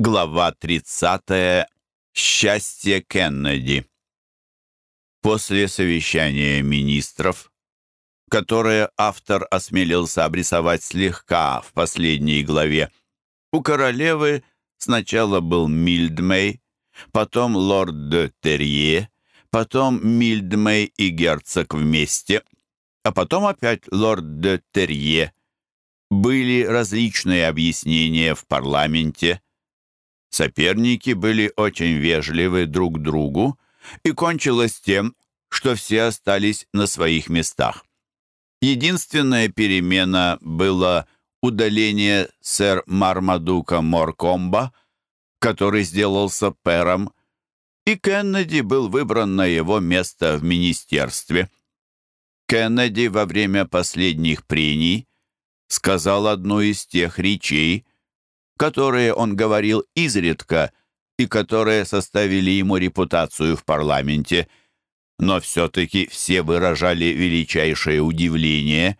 Глава 30. Счастье Кеннеди. После совещания министров, которое автор осмелился обрисовать слегка в последней главе, у королевы сначала был Мильдмей, потом лорд де Терье, потом Мильдмей и герцог вместе, а потом опять лорд де Терье. Были различные объяснения в парламенте – Соперники были очень вежливы друг другу, и кончилось тем, что все остались на своих местах. Единственная перемена была удаление сэр Мармадука Моркомба, который сделался пэром, и Кеннеди был выбран на его место в министерстве. Кеннеди во время последних прений сказал одну из тех речей, которые он говорил изредка и которые составили ему репутацию в парламенте, но все-таки все выражали величайшее удивление,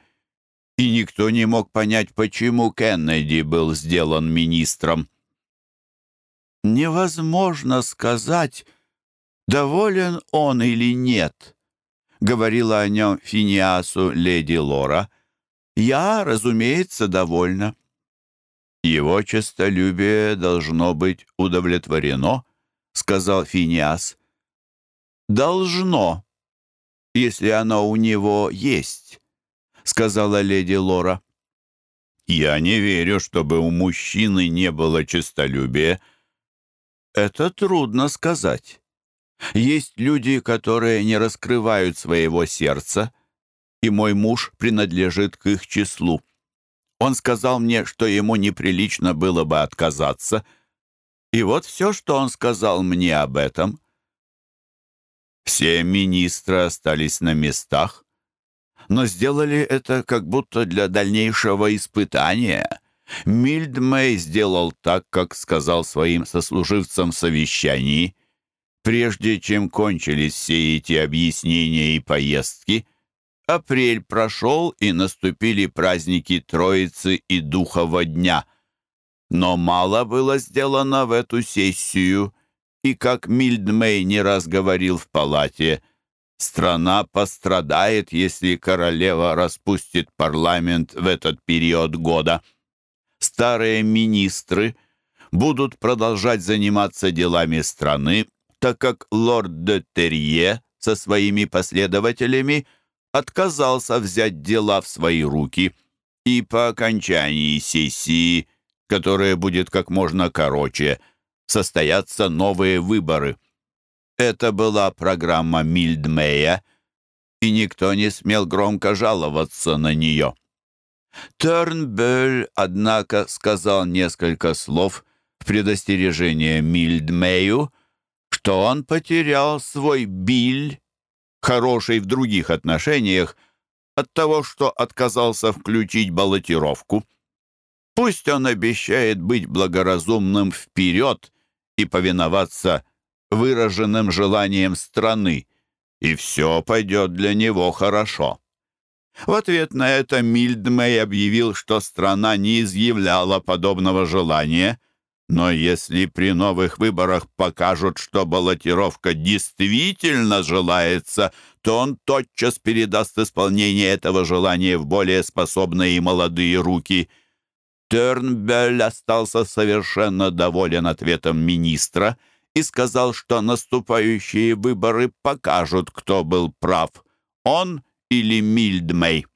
и никто не мог понять, почему Кеннеди был сделан министром. «Невозможно сказать, доволен он или нет», — говорила о нем Финиасу леди Лора. «Я, разумеется, довольна». «Его честолюбие должно быть удовлетворено», — сказал Финиас. «Должно, если оно у него есть», — сказала леди Лора. «Я не верю, чтобы у мужчины не было честолюбия». «Это трудно сказать. Есть люди, которые не раскрывают своего сердца, и мой муж принадлежит к их числу. Он сказал мне, что ему неприлично было бы отказаться. И вот все, что он сказал мне об этом. Все министры остались на местах, но сделали это как будто для дальнейшего испытания. Мильдмей сделал так, как сказал своим сослуживцам в совещании. Прежде чем кончились все эти объяснения и поездки — Апрель прошел, и наступили праздники Троицы и Духова дня. Но мало было сделано в эту сессию, и, как Мильдмей не раз говорил в палате, страна пострадает, если королева распустит парламент в этот период года. Старые министры будут продолжать заниматься делами страны, так как лорд де Терье со своими последователями – отказался взять дела в свои руки, и по окончании сессии, которая будет как можно короче, состоятся новые выборы. Это была программа Мильдмея, и никто не смел громко жаловаться на нее. Тернбель, однако, сказал несколько слов в предостережение Мильдмею, что он потерял свой биль хороший в других отношениях, от того, что отказался включить баллотировку. Пусть он обещает быть благоразумным вперед и повиноваться выраженным желаниям страны, и все пойдет для него хорошо. В ответ на это Мильдмей объявил, что страна не изъявляла подобного желания, но если при новых выборах покажут, что баллотировка действительно желается, то он тотчас передаст исполнение этого желания в более способные и молодые руки. Тернбель остался совершенно доволен ответом министра и сказал, что наступающие выборы покажут, кто был прав, он или Мильдмей.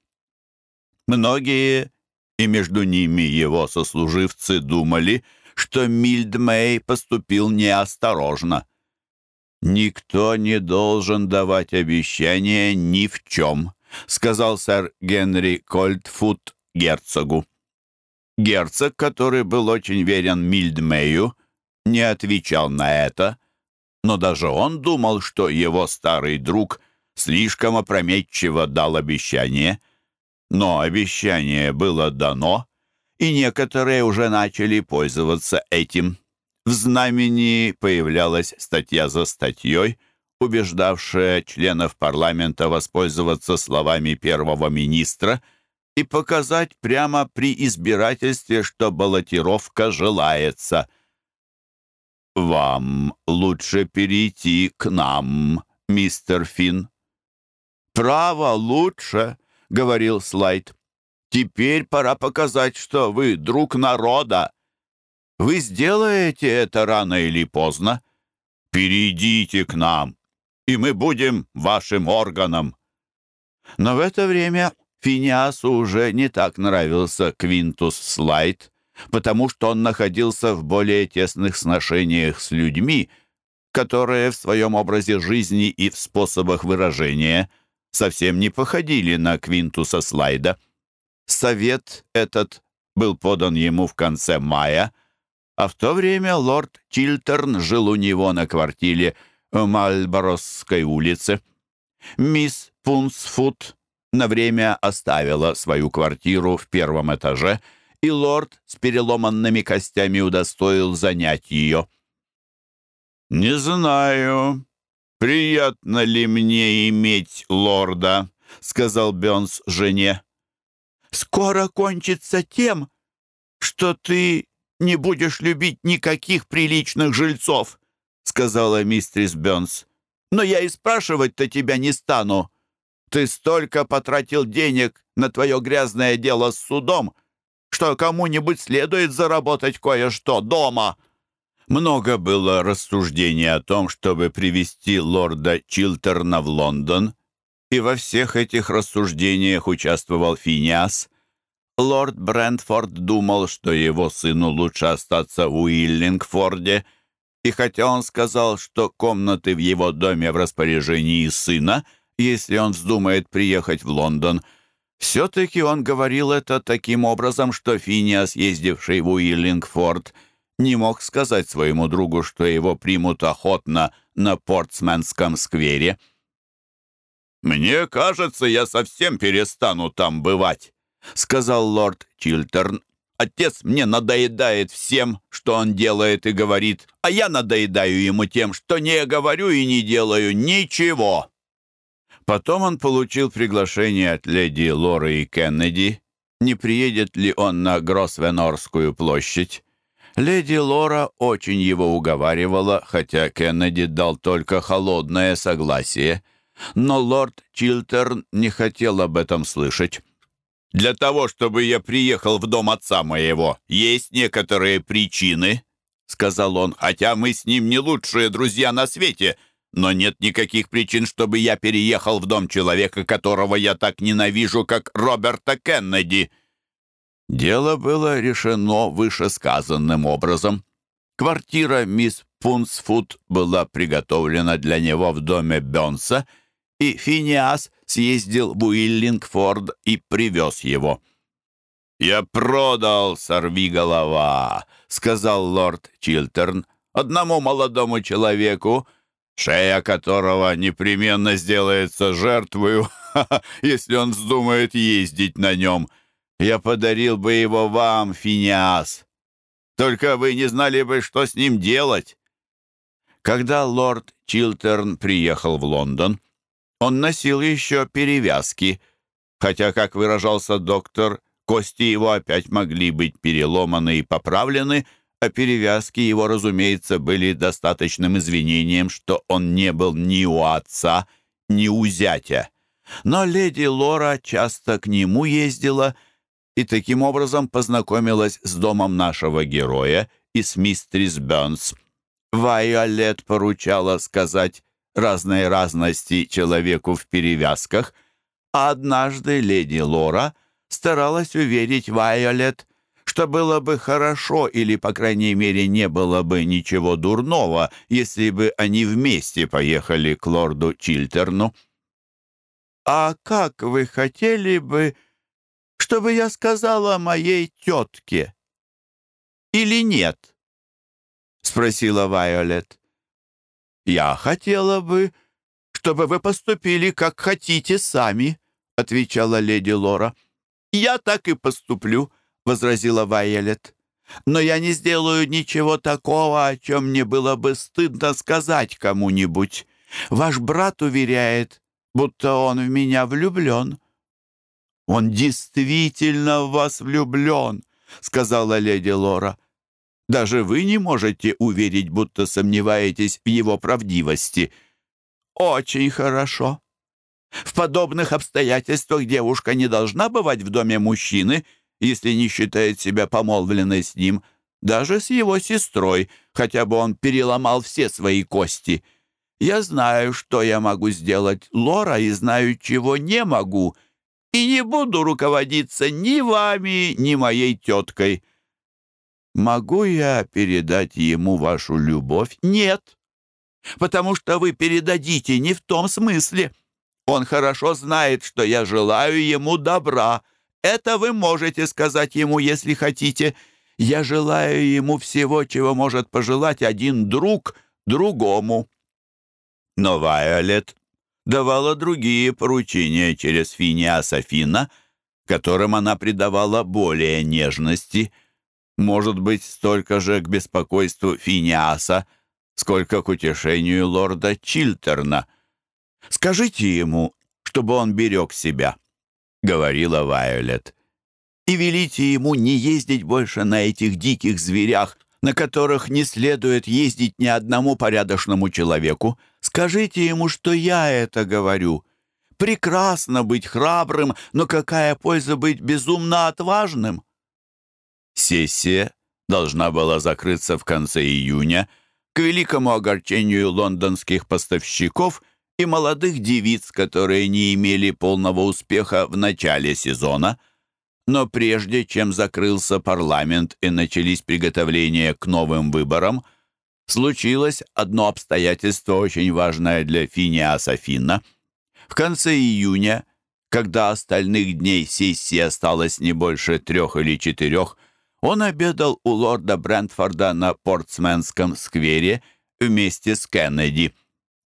Многие, и между ними его сослуживцы, думали, что Мильдмей поступил неосторожно. «Никто не должен давать обещания ни в чем», сказал сэр Генри Кольтфут герцогу. Герцог, который был очень верен Мильдмею, не отвечал на это, но даже он думал, что его старый друг слишком опрометчиво дал обещание. Но обещание было дано, и некоторые уже начали пользоваться этим. В знамени появлялась статья за статьей, убеждавшая членов парламента воспользоваться словами первого министра и показать прямо при избирательстве, что баллотировка желается. вам лучше перейти к нам, мистер Финн». «Право лучше», — говорил Слайд. «Теперь пора показать, что вы друг народа. Вы сделаете это рано или поздно. Перейдите к нам, и мы будем вашим органом». Но в это время Финиасу уже не так нравился Квинтус Слайд, потому что он находился в более тесных сношениях с людьми, которые в своем образе жизни и в способах выражения совсем не походили на Квинтуса Слайда. Совет этот был подан ему в конце мая, а в то время лорд Чилтерн жил у него на квартире в Мальборосской улице. Мисс Пунсфуд на время оставила свою квартиру в первом этаже, и лорд с переломанными костями удостоил занять ее. «Не знаю, приятно ли мне иметь лорда», — сказал Бёнс жене. «Скоро кончится тем, что ты не будешь любить никаких приличных жильцов», — сказала мистерис Бёнс. «Но я и спрашивать-то тебя не стану. Ты столько потратил денег на твое грязное дело с судом, что кому-нибудь следует заработать кое-что дома». Много было рассуждений о том, чтобы привести лорда Чилтерна в Лондон, и во всех этих рассуждениях участвовал Финиас. Лорд Брентфорд думал, что его сыну лучше остаться в Уиллингфорде, и хотя он сказал, что комнаты в его доме в распоряжении сына — если он вздумает приехать в Лондон. Все-таки он говорил это таким образом, что Финиас, ездивший в Уиллингфорд, не мог сказать своему другу, что его примут охотно на Портсменском сквере. «Мне кажется, я совсем перестану там бывать», — сказал лорд Чилтерн. «Отец мне надоедает всем, что он делает и говорит, а я надоедаю ему тем, что не говорю и не делаю ничего». Потом он получил приглашение от леди Лоры и Кеннеди, не приедет ли он на Гросвенорскую площадь. Леди Лора очень его уговаривала, хотя Кеннеди дал только холодное согласие. Но лорд Чилтерн не хотел об этом слышать. «Для того, чтобы я приехал в дом отца моего, есть некоторые причины», — сказал он, «хотя мы с ним не лучшие друзья на свете», — но нет никаких причин, чтобы я переехал в дом человека, которого я так ненавижу, как Роберта Кеннеди». Дело было решено вышесказанным образом. Квартира мисс Пунсфуд была приготовлена для него в доме Бёнса, и Финиас съездил в Уиллингфорд и привез его. «Я продал, сорви голова», — сказал лорд Чилтерн, одному молодому человеку, — шея которого непременно сделается жертвою, если он вздумает ездить на нем. Я подарил бы его вам, Финиас. Только вы не знали бы, что с ним делать. Когда лорд Чилтерн приехал в Лондон, он носил еще перевязки, хотя, как выражался доктор, кости его опять могли быть переломаны и поправлены, а перевязки его, разумеется, были достаточным извинением, что он не был ни у отца, ни у зятя. Но леди Лора часто к нему ездила и таким образом познакомилась с домом нашего героя и с мистерис Бёрнс. Вайолет поручала сказать разные разности человеку в перевязках, а однажды леди Лора старалась уверить Вайолет, что было бы хорошо или, по крайней мере, не было бы ничего дурного, если бы они вместе поехали к лорду Чилтерну. «А как вы хотели бы, чтобы я сказала моей тетке? Или нет?» — спросила Вайолет. «Я хотела бы, чтобы вы поступили, как хотите сами», — отвечала леди Лора. «Я так и поступлю». — возразила Вайолет. «Но я не сделаю ничего такого, о чем мне было бы стыдно сказать кому-нибудь. Ваш брат уверяет, будто он в меня влюблен». «Он действительно в вас влюблен», — сказала леди Лора. Даже вы не можете уверить, будто сомневаетесь в его правдивости. Очень хорошо. В подобных обстоятельствах девушка не должна бывать в доме мужчины, если не считает себя помолвленной с ним, даже с его сестрой, хотя бы он переломал все свои кости. Я знаю, что я могу сделать, Лора, и знаю, чего не могу, и не буду руководиться ни вами, ни моей теткой. Могу я передать ему вашу любовь? Нет, потому что вы передадите не в том смысле. Он хорошо знает, что я желаю ему добра. Это вы можете сказать ему, если хотите. Я желаю ему всего, чего может пожелать один друг другому». Но Вайолет давала другие поручения через Финиаса Фина, которым она придавала более нежности, может быть, столько же к беспокойству Финиаса, сколько к утешению лорда Чилтерна — Скажите ему, чтобы он берег себя», — говорила Вайолет. «И велите ему не ездить больше на этих диких зверях, на которых не следует ездить ни одному порядочному человеку. Скажите ему, что я это говорю. Прекрасно быть храбрым, но какая польза быть безумно отважным?» Сессия должна была закрыться в конце июня, к великому огорчению лондонских поставщиков — и молодых девиц, которые не имели полного успеха в начале сезона. Но прежде чем закрылся парламент и начались приготовления к новым выборам, случилось одно обстоятельство очень важное для Финиаса Финна. В конце июня, когда остальных дней сессии осталось не больше трех или четырех, он обедал у лорда Брентфорда на Портсменском сквере вместе с Кеннеди –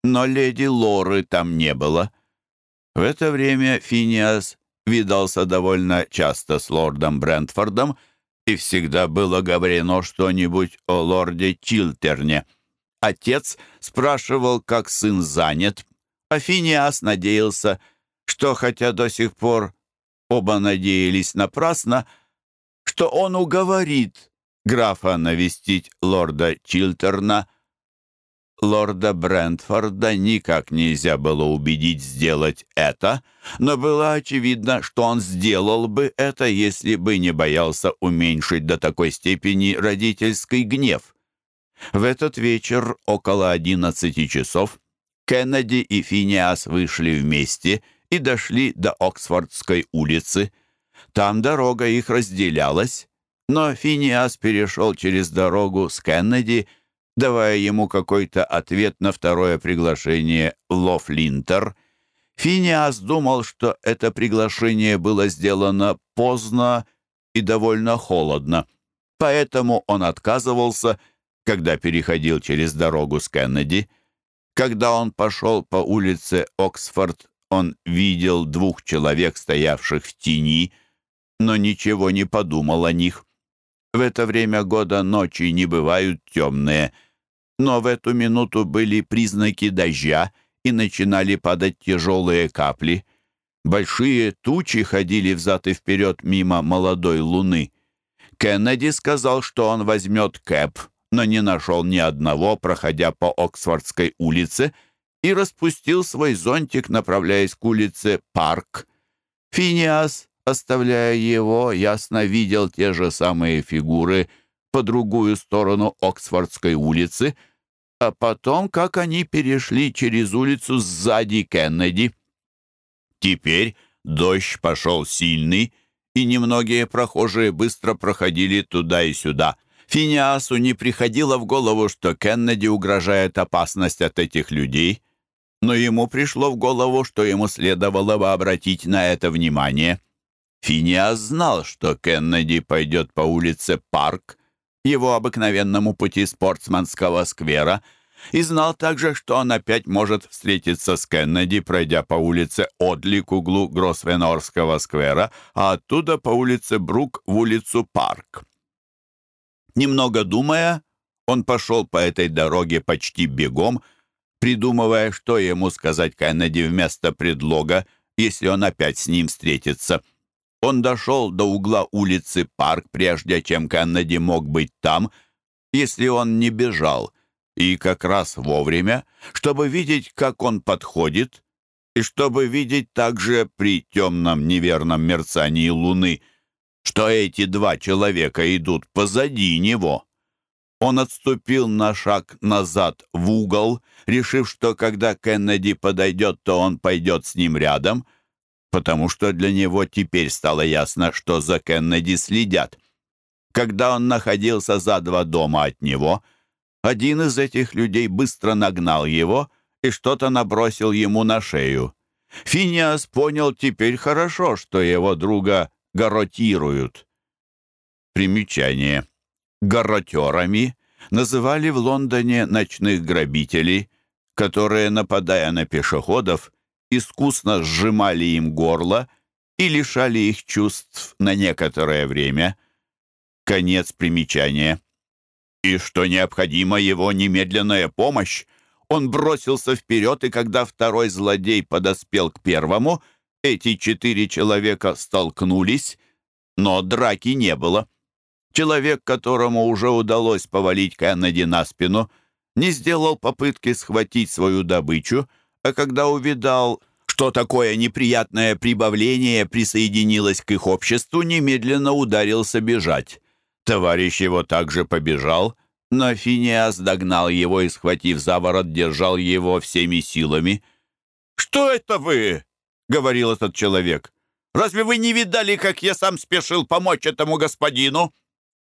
но леди Лоры там не было. В это время Финиас видался довольно часто с лордом Брентфордом, и всегда было говорено что-нибудь о лорде Чилтерне. Отец спрашивал, как сын занят, а Финиас надеялся, что, хотя до сих пор оба надеялись напрасно, что он уговорит графа навестить лорда Чилтерна, Лорда Брентфорда никак нельзя было убедить сделать это, но было очевидно, что он сделал бы это, если бы не боялся уменьшить до такой степени родительский гнев. В этот вечер около одиннадцати часов Кеннеди и Финиас вышли вместе и дошли до Оксфордской улицы. Там дорога их разделялась, но Финиас перешел через дорогу с Кеннеди давая ему какой-то ответ на второе приглашение Лофлинтер. Финиас думал, что это приглашение было сделано поздно и довольно холодно, поэтому он отказывался, когда переходил через дорогу с Кеннеди. Когда он пошел по улице Оксфорд, он видел двух человек, стоявших в тени, но ничего не подумал о них. В это время года ночи не бывают темные — но в эту минуту были признаки дождя, и начинали падать тяжелые капли. Большие тучи ходили взад и вперед мимо молодой луны. Кеннеди сказал, что он возьмет кэп, но не нашел ни одного, проходя по Оксфордской улице, и распустил свой зонтик, направляясь к улице Парк. Финиас, оставляя его, ясно видел те же самые фигуры — по другую сторону Оксфордской улицы, а потом, как они перешли через улицу сзади Кеннеди. Теперь дождь пошел сильный, и немногие прохожие быстро проходили туда и сюда. Финиасу не приходило в голову, что Кеннеди угрожает опасность от этих людей, но ему пришло в голову, что ему следовало бы обратить на это внимание. Финиас знал, что Кеннеди пойдет по улице Парк, его обыкновенному пути спортсменского сквера, и знал также, что он опять может встретиться с Кеннеди, пройдя по улице Одли к углу Гросвенорского сквера, а оттуда по улице Брук в улицу Парк. Немного думая, он пошел по этой дороге почти бегом, придумывая, что ему сказать Кеннеди вместо предлога, если он опять с ним встретится — он дошел до угла улицы Парк, прежде чем Кеннеди мог быть там, если он не бежал, и как раз вовремя, чтобы видеть, как он подходит, и чтобы видеть также при темном неверном мерцании луны, что эти два человека идут позади него. Он отступил на шаг назад в угол, решив, что когда Кеннеди подойдет, то он пойдет с ним рядом, потому что для него теперь стало ясно, что за Кеннеди следят. Когда он находился за два дома от него, один из этих людей быстро нагнал его и что-то набросил ему на шею. Финиас понял теперь хорошо, что его друга гаротируют. Примечание. Гаротерами называли в Лондоне ночных грабителей, которые, нападая на пешеходов, искусно сжимали им горло и лишали их чувств на некоторое время. Конец примечания. И что необходима его немедленная помощь, он бросился вперед, и когда второй злодей подоспел к первому, эти четыре человека столкнулись, но драки не было. Человек, которому уже удалось повалить Кеннеди на спину, не сделал попытки схватить свою добычу, а когда увидал, что такое неприятное прибавление присоединилось к их обществу, немедленно ударился бежать. Товарищ его также побежал, но Финиас догнал его и, схватив за ворот, держал его всеми силами. «Что это вы?» — говорил этот человек. «Разве вы не видали, как я сам спешил помочь этому господину?»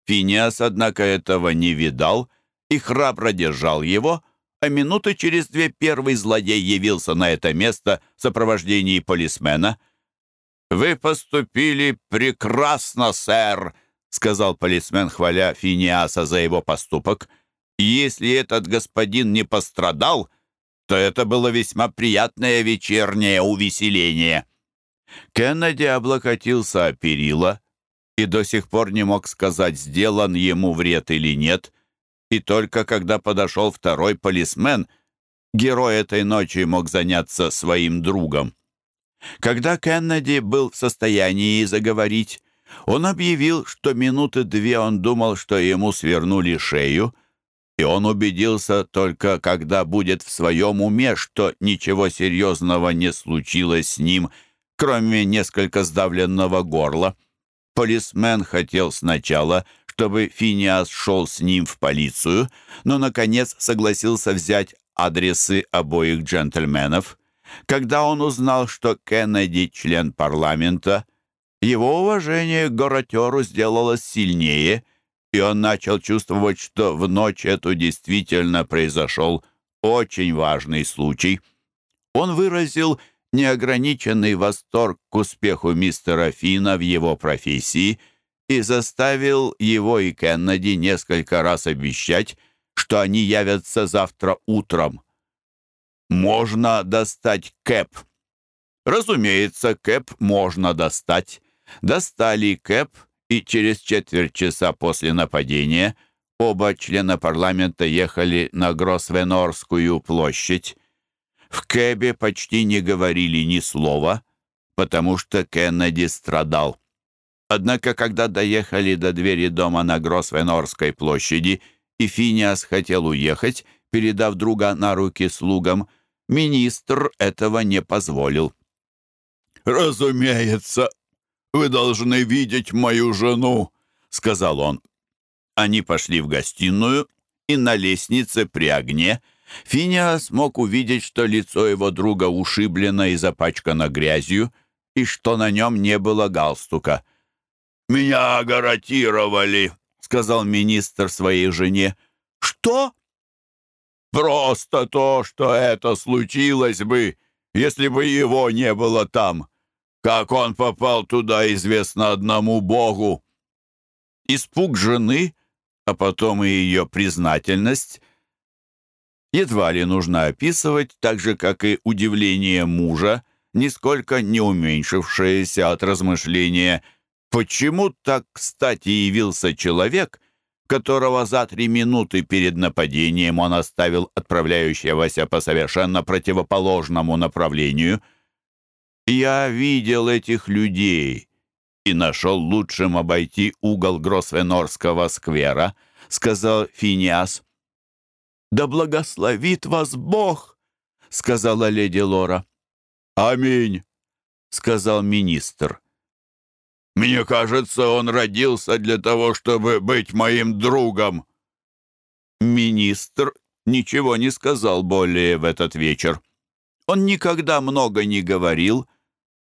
Финиас, однако, этого не видал и храбро держал его, а минуты через две первый злодей явился на это место в сопровождении полисмена. «Вы поступили прекрасно, сэр», — сказал полисмен, хваля Финиаса за его поступок. «Если этот господин не пострадал, то это было весьма приятное вечернее увеселение». Кеннеди облокотился о перила, и до сих пор не мог сказать, сделан ему вред или нет. И только когда подошел второй полисмен, герой этой ночи мог заняться своим другом. Когда Кеннеди был в состоянии заговорить, он объявил, что минуты две он думал, что ему свернули шею, и он убедился только, когда будет в своем уме, что ничего серьезного не случилось с ним, кроме несколько сдавленного горла. Полисмен хотел сначала, чтобы Финиас шел с ним в полицию, но, наконец, согласился взять адресы обоих джентльменов. Когда он узнал, что Кеннеди — член парламента, его уважение к горотеру сделалось сильнее, и он начал чувствовать, что в ночь эту действительно произошел очень важный случай. Он выразил неограниченный восторг к успеху мистера Фина в его профессии и заставил его и Кеннеди несколько раз обещать, что они явятся завтра утром. Можно достать Кэп. Разумеется, Кэп можно достать. Достали Кэп, и через четверть часа после нападения оба члена парламента ехали на Гросвенорскую площадь. В Кэбе почти не говорили ни слова, потому что Кеннеди страдал. Однако, когда доехали до двери дома на Гросвенорской площади, и Финиас хотел уехать, передав друга на руки слугам, министр этого не позволил. «Разумеется, вы должны видеть мою жену», — сказал он. Они пошли в гостиную, и на лестнице при огне — Финиас мог увидеть, что лицо его друга ушиблено и запачкано грязью, и что на нем не было галстука. «Меня гарантировали», — сказал министр своей жене. «Что?» «Просто то, что это случилось бы, если бы его не было там. Как он попал туда, известно одному Богу». Испуг жены, а потом и ее признательность едва ли нужно описывать, так же, как и удивление мужа, нисколько не уменьшившееся от размышления, почему так кстати явился человек, которого за три минуты перед нападением он оставил отправляющегося по совершенно противоположному направлению. «Я видел этих людей», и нашел лучшим обойти угол Гросвенорского сквера, — сказал Финиас. «Да благословит вас Бог!» — сказала леди Лора. «Аминь!» — сказал министр. «Мне кажется, он родился для того, чтобы быть моим другом». Министр ничего не сказал более в этот вечер. Он никогда много не говорил,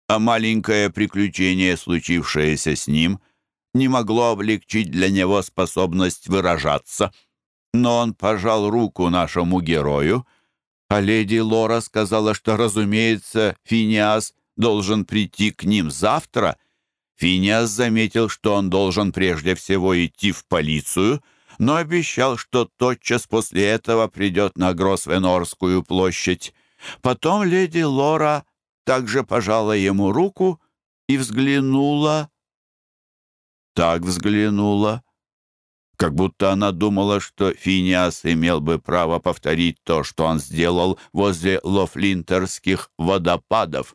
а маленькое приключение, случившееся с ним, не могло облегчить для него способность выражаться. Но он пожал руку нашему герою, а леди Лора сказала, что, разумеется, Финиас должен прийти к ним завтра. Финиас заметил, что он должен прежде всего идти в полицию, но обещал, что тотчас после этого придет на Гросвенорскую площадь. Потом леди Лора также пожала ему руку и взглянула. Так взглянула, как будто она думала, что Финиас имел бы право повторить то, что он сделал возле Лофлинтерских водопадов.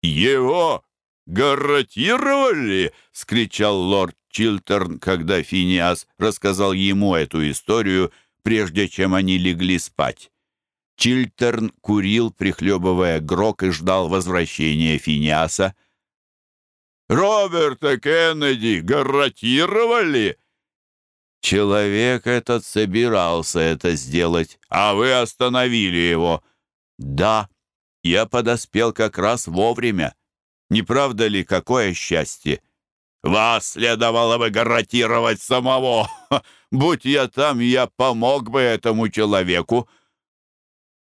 «Его гарантировали!» — скричал лорд Чилтерн, когда Финиас рассказал ему эту историю, прежде чем они легли спать. Чилтерн курил, прихлебывая грок, и ждал возвращения Финиаса. «Роберта Кеннеди гарантировали?» Человек этот собирался это сделать, а вы остановили его. Да, я подоспел как раз вовремя. Не правда ли, какое счастье? Вас следовало бы гарантировать самого. Будь я там, я помог бы этому человеку.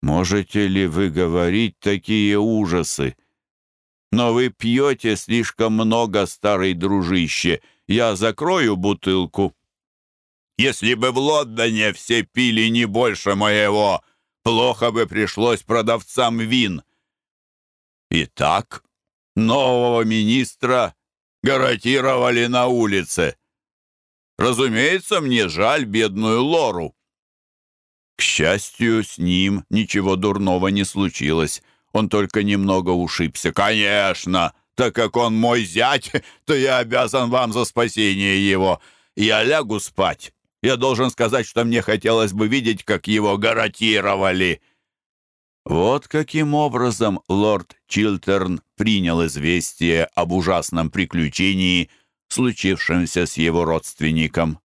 Можете ли вы говорить такие ужасы? Но вы пьете слишком много, старый дружище. Я закрою бутылку. Если бы в Лондоне все пили не больше моего, плохо бы пришлось продавцам вин. Итак, нового министра гарантировали на улице. Разумеется, мне жаль бедную Лору. К счастью, с ним ничего дурного не случилось. Он только немного ушибся. «Конечно! Так как он мой зять, то я обязан вам за спасение его. Я лягу спать. Я должен сказать, что мне хотелось бы видеть, как его гарантировали». Вот каким образом лорд Чилтерн принял известие об ужасном приключении, случившемся с его родственником.